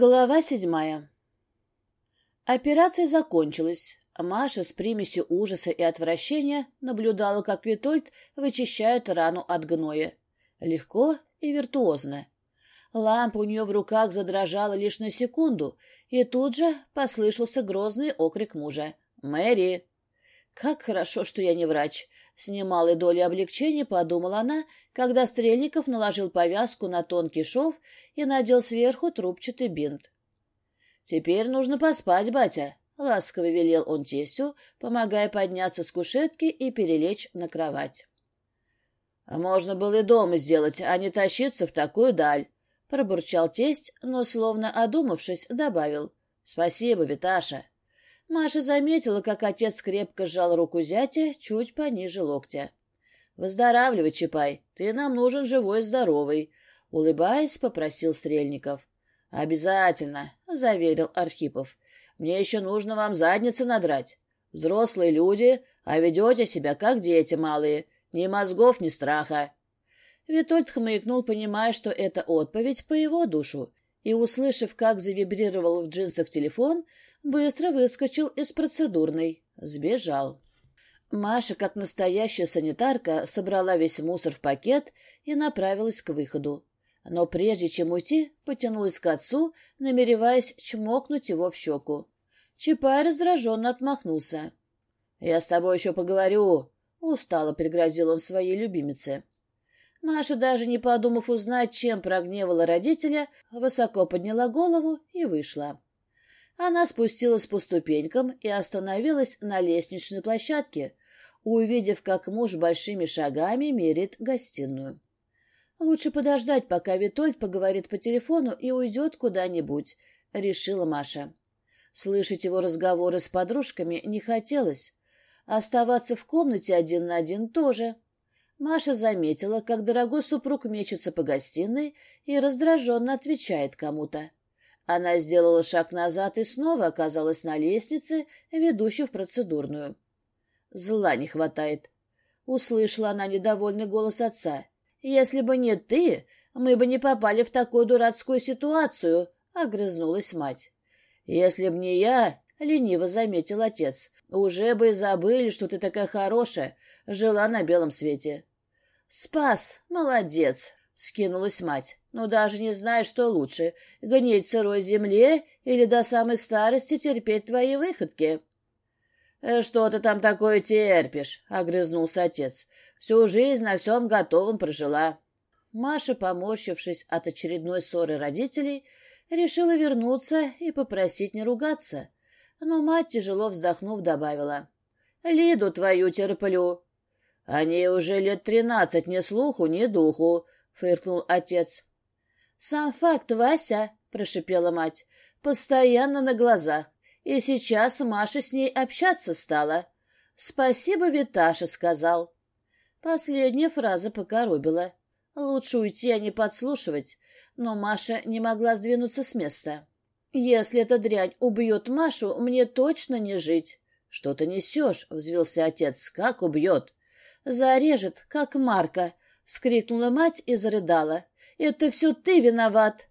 Глава седьмая. Операция закончилась. Маша с примесью ужаса и отвращения наблюдала, как Витольд вычищает рану от гноя. Легко и виртуозно. Лампа у нее в руках задрожала лишь на секунду, и тут же послышался грозный окрик мужа. «Мэри!» «Как хорошо, что я не врач!» С немалой долей облегчения подумала она, когда Стрельников наложил повязку на тонкий шов и надел сверху трубчатый бинт. «Теперь нужно поспать, батя», — ласково велел он тестю, помогая подняться с кушетки и перелечь на кровать. «А можно было и дома сделать, а не тащиться в такую даль», — пробурчал тесть, но, словно одумавшись, добавил. «Спасибо, Виташа». Маша заметила, как отец крепко сжал руку зятя чуть пониже локтя. «Выздоравливай, Чапай, ты нам нужен живой и здоровый», — улыбаясь, попросил Стрельников. «Обязательно», — заверил Архипов. «Мне еще нужно вам задницу надрать. Взрослые люди, а ведете себя, как дети малые. Ни мозгов, ни страха». Витольд хмыкнул, понимая, что это отповедь по его душу, и, услышав, как завибрировал в джинсах телефон, быстро выскочил из процедурной. Сбежал. Маша, как настоящая санитарка, собрала весь мусор в пакет и направилась к выходу. Но прежде чем уйти, потянулась к отцу, намереваясь чмокнуть его в щеку. Чапай раздраженно отмахнулся. «Я с тобой еще поговорю», — устало пригрозил он своей любимице. Маша, даже не подумав узнать, чем прогневала родителя, высоко подняла голову и вышла. Она спустилась по ступенькам и остановилась на лестничной площадке, увидев, как муж большими шагами мерит гостиную. «Лучше подождать, пока Витольд поговорит по телефону и уйдет куда-нибудь», — решила Маша. Слышать его разговоры с подружками не хотелось. Оставаться в комнате один на один тоже. Маша заметила, как дорогой супруг мечется по гостиной и раздраженно отвечает кому-то. Она сделала шаг назад и снова оказалась на лестнице, ведущей в процедурную. «Зла не хватает», — услышала она недовольный голос отца. «Если бы не ты, мы бы не попали в такую дурацкую ситуацию», — огрызнулась мать. «Если б не я», — лениво заметил отец, — «уже бы и забыли, что ты такая хорошая, жила на белом свете». «Спас, молодец», — скинулась мать но ну, даже не знаю, что лучше — гнить сырой земле или до самой старости терпеть твои выходки. «Э, — Что ты там такое терпишь? — огрызнулся отец. — Всю жизнь на всем готовом прожила. Маша, поморщившись от очередной ссоры родителей, решила вернуться и попросить не ругаться. Но мать, тяжело вздохнув, добавила. — Лиду твою терплю. — О ней уже лет тринадцать ни слуху, ни духу, — фыркнул отец. «Сам факт, Вася!» — прошипела мать. «Постоянно на глазах. И сейчас Маша с ней общаться стала. Спасибо, Виташа сказал». Последняя фраза покоробила. Лучше уйти, а не подслушивать. Но Маша не могла сдвинуться с места. «Если эта дрянь убьет Машу, мне точно не жить». «Что ты несешь?» — взвился отец. «Как убьет?» «Зарежет, как Марка!» — вскрикнула мать и зарыдала. Это все ты виноват.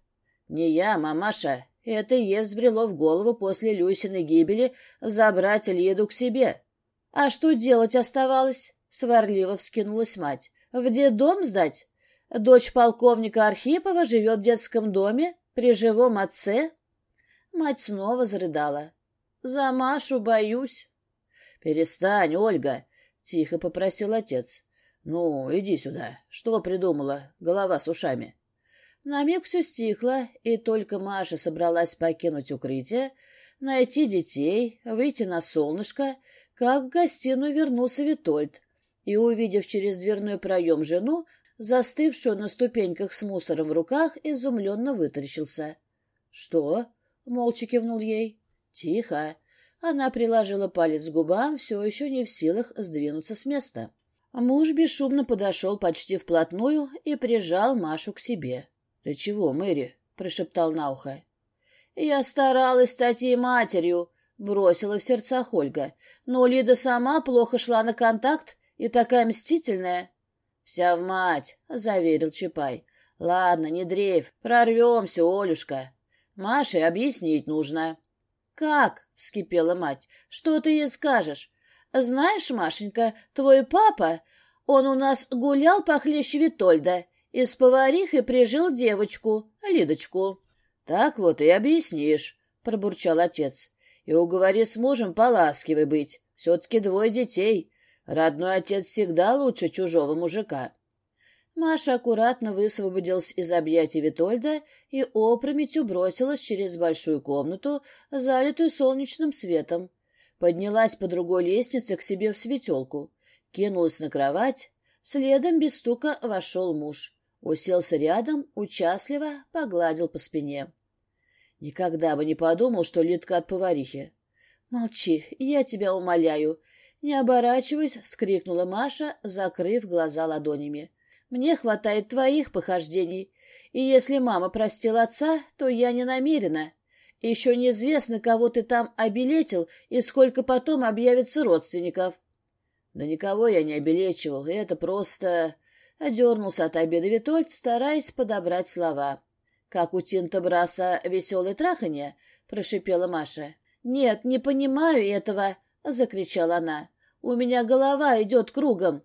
Не я, мамаша. Это ей взбрело в голову после Люсиной гибели забрать Лиду к себе. А что делать оставалось? Сварливо вскинулась мать. В дом сдать? Дочь полковника Архипова живет в детском доме при живом отце? Мать снова зарыдала. За Машу боюсь. Перестань, Ольга, тихо попросил отец. Ну, иди сюда. Что придумала? Голова с ушами. На миг все стихло, и только Маша собралась покинуть укрытие, найти детей, выйти на солнышко, как в гостиную вернулся Витольд, и, увидев через дверной проем жену, застывшую на ступеньках с мусором в руках, изумленно вытаращился. «Что?» — молча кивнул ей. «Тихо». Она приложила палец к губам, все еще не в силах сдвинуться с места. Муж бесшумно подошел почти вплотную и прижал Машу к себе. — «Ты чего, Мэри?» — прошептал на ухо. «Я старалась стать ей матерью», — бросила в сердца Ольга. «Но Лида сама плохо шла на контакт и такая мстительная». «Вся в мать», — заверил Чапай. «Ладно, не дрейф, прорвемся, Олюшка. Маше объяснить нужно». «Как?» — вскипела мать. «Что ты ей скажешь? Знаешь, Машенька, твой папа, он у нас гулял похлеще Витольда». Из поварихи прижил девочку, Лидочку. — Так вот и объяснишь, — пробурчал отец. — И уговори с мужем поласкивай быть. Все-таки двое детей. Родной отец всегда лучше чужого мужика. Маша аккуратно высвободилась из объятий Витольда и опрометью бросилась через большую комнату, залитую солнечным светом. Поднялась по другой лестнице к себе в светелку, кинулась на кровать, следом без стука вошел муж. Уселся рядом, участливо погладил по спине. Никогда бы не подумал, что Литка от поварихи. «Молчи, я тебя умоляю!» Не оборачиваясь, вскрикнула Маша, закрыв глаза ладонями. «Мне хватает твоих похождений, и если мама простила отца, то я не намерена. Еще неизвестно, кого ты там обелетил и сколько потом объявится родственников». «Да никого я не обелечивал, это просто...» Одернулся а от обеда Витольд, стараясь подобрать слова. «Как у Тинта Браса веселое траханье?» — прошипела Маша. «Нет, не понимаю этого!» — закричала она. «У меня голова идет кругом!»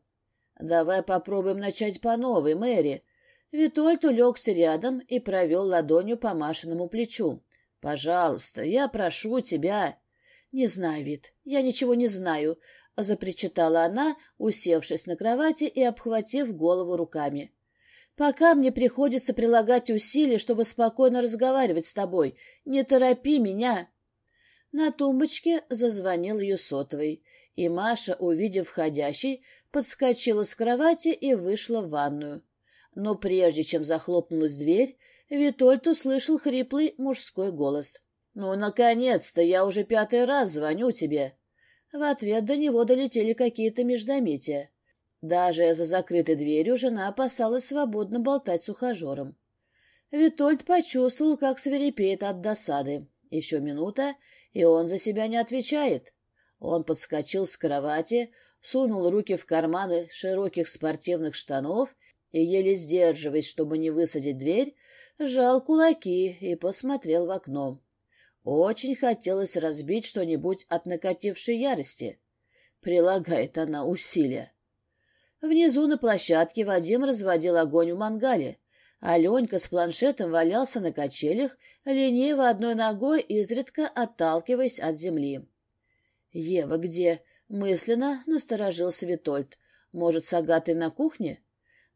«Давай попробуем начать по новой, Мэри!» Витольд улегся рядом и провел ладонью по Машиному плечу. «Пожалуйста, я прошу тебя!» «Не знаю, Вит, я ничего не знаю», —— запричитала она, усевшись на кровати и обхватив голову руками. «Пока мне приходится прилагать усилия, чтобы спокойно разговаривать с тобой. Не торопи меня!» На тумбочке зазвонил ее сотовый, и Маша, увидев входящий, подскочила с кровати и вышла в ванную. Но прежде чем захлопнулась дверь, Витольд услышал хриплый мужской голос. «Ну, наконец-то! Я уже пятый раз звоню тебе!» В ответ до него долетели какие-то междометия. Даже за закрытой дверью жена опасалась свободно болтать с ухажером. Витольд почувствовал, как свирепеет от досады. Еще минута, и он за себя не отвечает. Он подскочил с кровати, сунул руки в карманы широких спортивных штанов и, еле сдерживаясь, чтобы не высадить дверь, сжал кулаки и посмотрел в окно. Очень хотелось разбить что-нибудь от накатившей ярости. Прилагает она усилия. Внизу на площадке Вадим разводил огонь в мангале. Аленька с планшетом валялся на качелях, лениво одной ногой, изредка отталкиваясь от земли. «Ева где?» — мысленно насторожился Витольд. «Может, с Агатой на кухне?»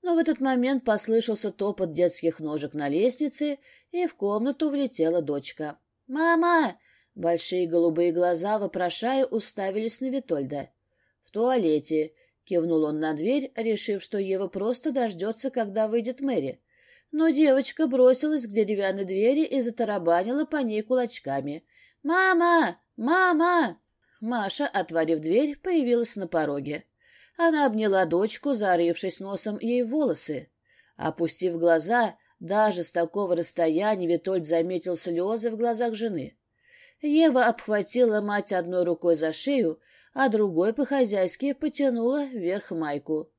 Но в этот момент послышался топот детских ножек на лестнице, и в комнату влетела дочка. «Мама!» Большие голубые глаза, вопрошая, уставились на Витольда. «В туалете!» — кивнул он на дверь, решив, что Ева просто дождется, когда выйдет Мэри. Но девочка бросилась к деревянной двери и затарабанила по ней кулачками. «Мама! Мама!» Маша, отворив дверь, появилась на пороге. Она обняла дочку, зарывшись носом ей в волосы. Опустив глаза, даже с такого расстояния Витольд заметил слезы в глазах жены. Ева обхватила мать одной рукой за шею, а другой по-хозяйски потянула вверх майку.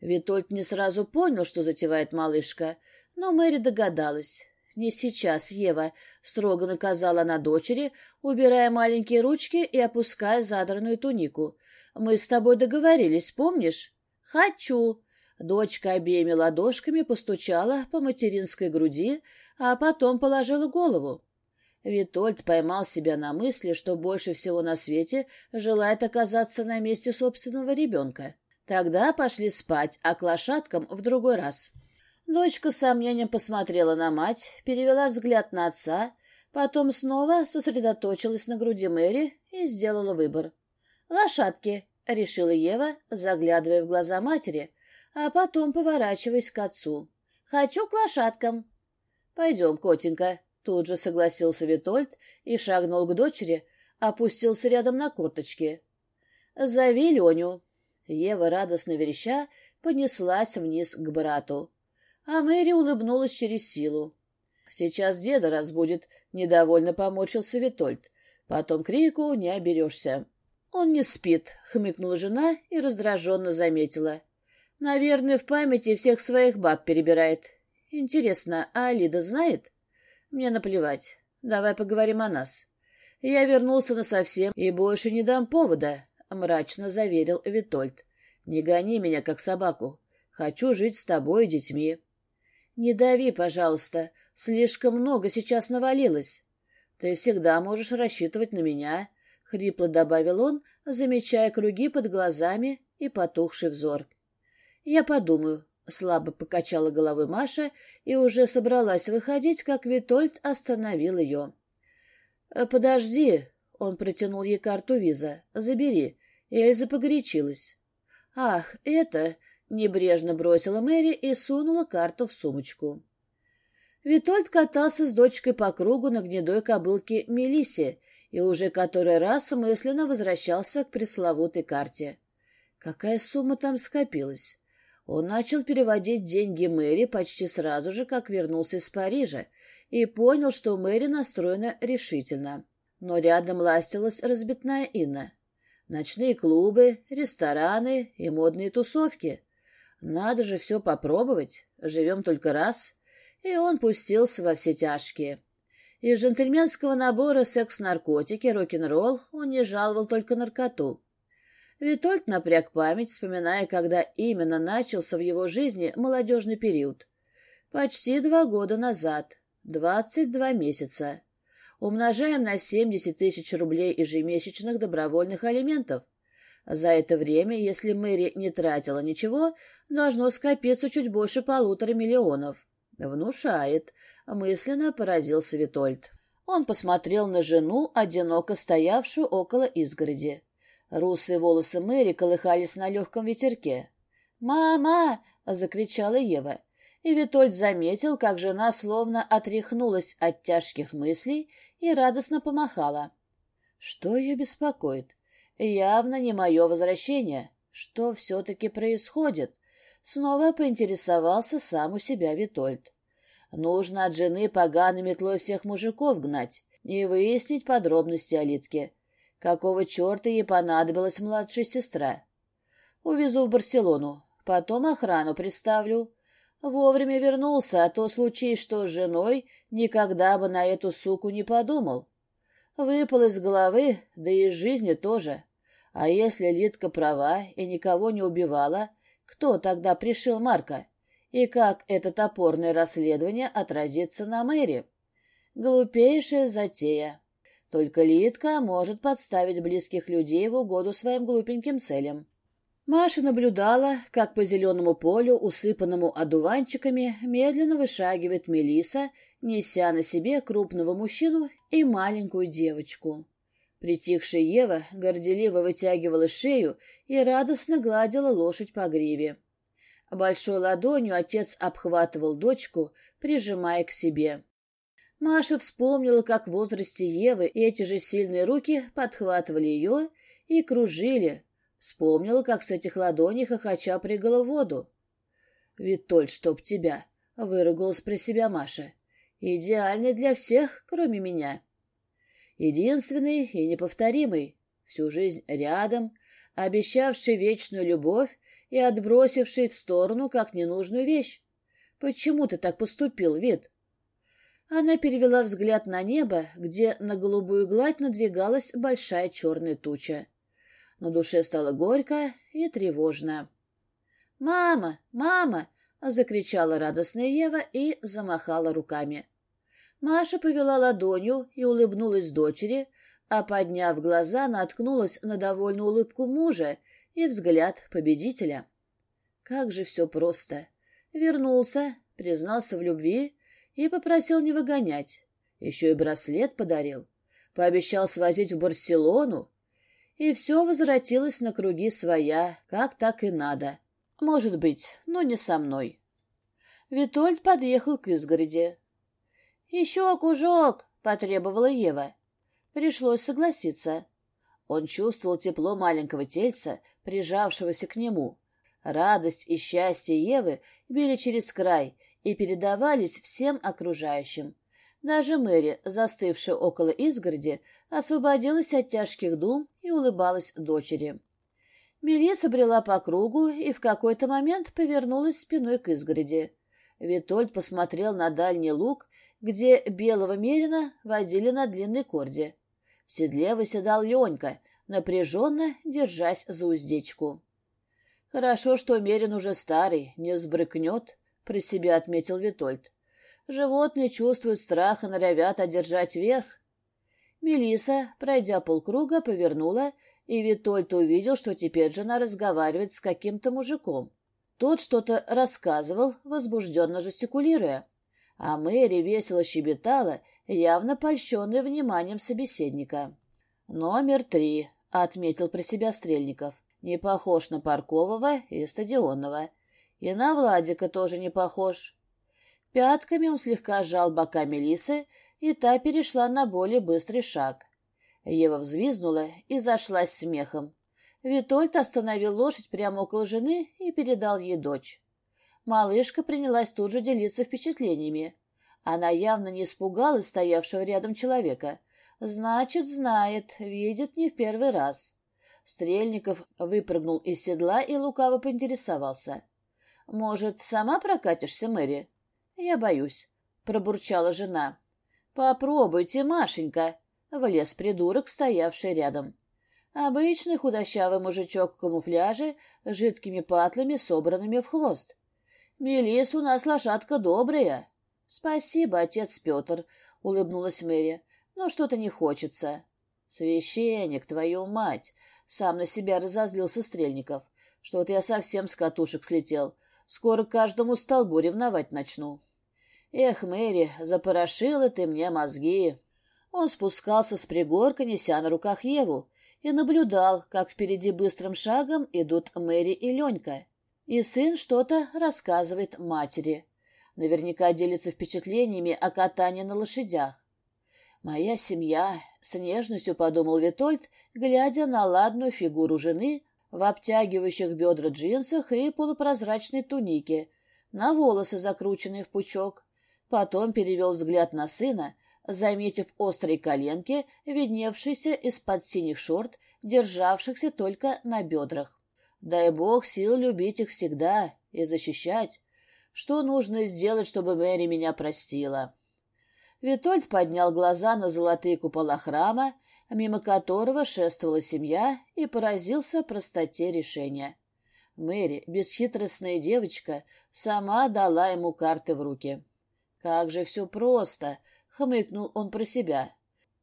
Витольд не сразу понял, что затевает малышка, но Мэри догадалась. «Не сейчас, Ева», — строго наказала она дочери, убирая маленькие ручки и опуская задранную тунику. «Мы с тобой договорились, помнишь?» «Хочу», Дочка обеими ладошками постучала по материнской груди, а потом положила голову. Витольд поймал себя на мысли, что больше всего на свете желает оказаться на месте собственного ребенка. Тогда пошли спать, а к лошадкам в другой раз. Дочка с сомнением посмотрела на мать, перевела взгляд на отца, потом снова сосредоточилась на груди Мэри и сделала выбор. «Лошадки», — решила Ева, заглядывая в глаза матери, а потом поворачиваясь к отцу. «Хочу к лошадкам». «Пойдем, котенька», — тут же согласился Витольд и шагнул к дочери, опустился рядом на корточки. «Зови Леню». Ева, радостно вереща, понеслась вниз к брату. А Мэри улыбнулась через силу. «Сейчас деда разбудит», — недовольно помочился Витольд. «Потом крику не оберешься». «Он не спит», — хмыкнула жена и раздраженно заметила. Наверное, в памяти всех своих баб перебирает. Интересно, а Алида знает? Мне наплевать. Давай поговорим о нас. Я вернулся насовсем и больше не дам повода, — мрачно заверил Витольд. Не гони меня, как собаку. Хочу жить с тобой и детьми. Не дави, пожалуйста. Слишком много сейчас навалилось. Ты всегда можешь рассчитывать на меня, — хрипло добавил он, замечая круги под глазами и потухший взор. «Я подумаю», — слабо покачала головой Маша и уже собралась выходить, как Витольд остановил ее. «Э, «Подожди», — он протянул ей карту виза, — «забери». Эльза погорячилась. «Ах, это...» — небрежно бросила Мэри и сунула карту в сумочку. Витольд катался с дочкой по кругу на гнедой кобылке Мелисе и уже который раз мысленно возвращался к пресловутой карте. Какая сумма там скопилась? Он начал переводить деньги Мэри почти сразу же, как вернулся из Парижа, и понял, что Мэри настроена решительно. Но рядом ластилась разбитная Инна. Ночные клубы, рестораны и модные тусовки. Надо же все попробовать, живем только раз. И он пустился во все тяжкие. Из джентльменского набора секс-наркотики, рок-н-ролл он не жаловал только наркоту. Витольд напряг память, вспоминая, когда именно начался в его жизни молодежный период. Почти два года назад. двадцать два месяца. Умножаем на семьдесят тысяч рублей ежемесячных добровольных алиментов. За это время, если Мэри не тратила ничего, должно скопиться чуть больше полутора миллионов. Внушает. Мысленно поразился Витольд. Он посмотрел на жену, одиноко стоявшую около изгороди. Русые волосы Мэри колыхались на легком ветерке. «Мама!» — закричала Ева. И Витольд заметил, как жена словно отряхнулась от тяжких мыслей и радостно помахала. Что ее беспокоит? Явно не мое возвращение. Что все-таки происходит? Снова поинтересовался сам у себя Витольд. Нужно от жены поганой метлой всех мужиков гнать и выяснить подробности о Литке. Какого черта ей понадобилась младшая сестра? Увезу в Барселону, потом охрану приставлю. Вовремя вернулся, а то случай что с женой никогда бы на эту суку не подумал. Выпал из головы, да и из жизни тоже. А если Лидка права и никого не убивала, кто тогда пришил Марка? И как это топорное расследование отразится на мэре? Глупейшая затея. Только Лидка может подставить близких людей в угоду своим глупеньким целям. Маша наблюдала, как по зеленому полю, усыпанному одуванчиками, медленно вышагивает Мелиса, неся на себе крупного мужчину и маленькую девочку. Притихшая Ева горделиво вытягивала шею и радостно гладила лошадь по гриве. Большой ладонью отец обхватывал дочку, прижимая к себе. Маша вспомнила, как в возрасте Евы эти же сильные руки подхватывали ее и кружили. Вспомнила, как с этих ладоней хохоча прыгала в воду. «Витоль, чтоб тебя!» — выругалась при себя Маша. «Идеальный для всех, кроме меня. Единственный и неповторимый, всю жизнь рядом, обещавший вечную любовь и отбросивший в сторону как ненужную вещь. Почему ты так поступил, Вит?» Она перевела взгляд на небо, где на голубую гладь надвигалась большая черная туча. На душе стало горько и тревожно. «Мама! Мама!» — закричала радостная Ева и замахала руками. Маша повела ладонью и улыбнулась дочери, а, подняв глаза, наткнулась на довольную улыбку мужа и взгляд победителя. Как же все просто. Вернулся, признался в любви и попросил не выгонять. Еще и браслет подарил. Пообещал свозить в Барселону. И все возвратилось на круги своя, как так и надо. Может быть, но не со мной. Витольд подъехал к изгороди. «Еще окужок!» — потребовала Ева. Пришлось согласиться. Он чувствовал тепло маленького тельца, прижавшегося к нему. Радость и счастье Евы били через край, и передавались всем окружающим. Даже Мэри, застывшая около изгороди, освободилась от тяжких дум и улыбалась дочери. Мелисса брела по кругу и в какой-то момент повернулась спиной к изгороди. Витольд посмотрел на дальний луг, где белого мерина водили на длинной корде. В седле выседал Ленька, напряженно держась за уздечку. «Хорошо, что мерин уже старый, не сбрыкнет», при себе отметил Витольд. Животные чувствуют страх и норовят одержать верх. Мелиса, пройдя полкруга, повернула, и Витольд увидел, что теперь жена разговаривает с каким-то мужиком. Тот что-то рассказывал, возбужденно жестикулируя. А Мэри весело щебетала, явно польщенная вниманием собеседника. «Номер три», — отметил про себя Стрельников. «Не похож на Паркового и Стадионного. И на Владика тоже не похож. Пятками он слегка сжал бока Мелисы, и та перешла на более быстрый шаг. Ева взвизнула и зашлась смехом. Витольд остановил лошадь прямо около жены и передал ей дочь. Малышка принялась тут же делиться впечатлениями. Она явно не испугалась стоявшего рядом человека. Значит, знает, видит не в первый раз. Стрельников выпрыгнул из седла и лукаво поинтересовался. — Может, сама прокатишься, Мэри? Я боюсь, пробурчала жена. Попробуйте, Машенька, влез придурок, стоявший рядом. Обычный худощавый мужичок в камуфляже с жидкими патлами, собранными в хвост. «Мелис у нас лошадка добрая». «Спасибо, отец Петр», — улыбнулась Мэри, — «но что-то не хочется». «Священник, твою мать!» — сам на себя разозлился Стрельников. «Что-то я совсем с катушек слетел. Скоро каждому столбу ревновать начну. Эх, Мэри, запорошила ты мне мозги. Он спускался с пригорка, неся на руках Еву, и наблюдал, как впереди быстрым шагом идут Мэри и Ленька. И сын что-то рассказывает матери. Наверняка делится впечатлениями о катании на лошадях. «Моя семья», — с нежностью подумал Витольд, глядя на ладную фигуру жены, в обтягивающих бедра джинсах и полупрозрачной тунике, на волосы, закрученные в пучок. Потом перевел взгляд на сына, заметив острые коленки, видневшиеся из-под синих шорт, державшихся только на бедрах. Дай бог сил любить их всегда и защищать. Что нужно сделать, чтобы Мэри меня простила?» Витольд поднял глаза на золотые купола храма, А мимо которого шествовала семья, и поразился простоте решения. Мэри, бесхитростная девочка, сама дала ему карты в руки. «Как же все просто!» — хмыкнул он про себя.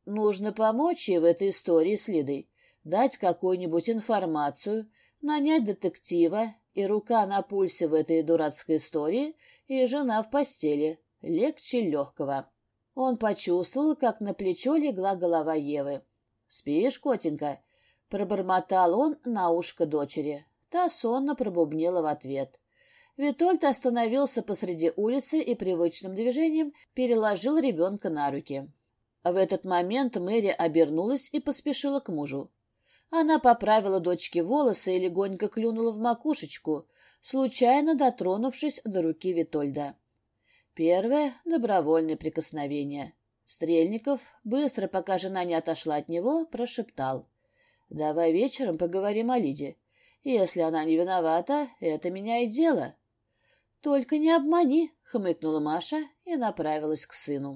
«Нужно помочь ей в этой истории с Лидой, дать какую-нибудь информацию, нанять детектива, и рука на пульсе в этой дурацкой истории, и жена в постели. Легче легкого». Он почувствовал, как на плечо легла голова Евы. «Спишь, котенька?» — пробормотал он на ушко дочери. Та сонно пробубнила в ответ. Витольд остановился посреди улицы и привычным движением переложил ребенка на руки. В этот момент Мэри обернулась и поспешила к мужу. Она поправила дочке волосы и легонько клюнула в макушечку, случайно дотронувшись до руки Витольда. Первое — добровольное прикосновение. Стрельников, быстро, пока жена не отошла от него, прошептал. «Давай вечером поговорим о Лиде. Если она не виновата, это и дело». «Только не обмани», — хмыкнула Маша и направилась к сыну.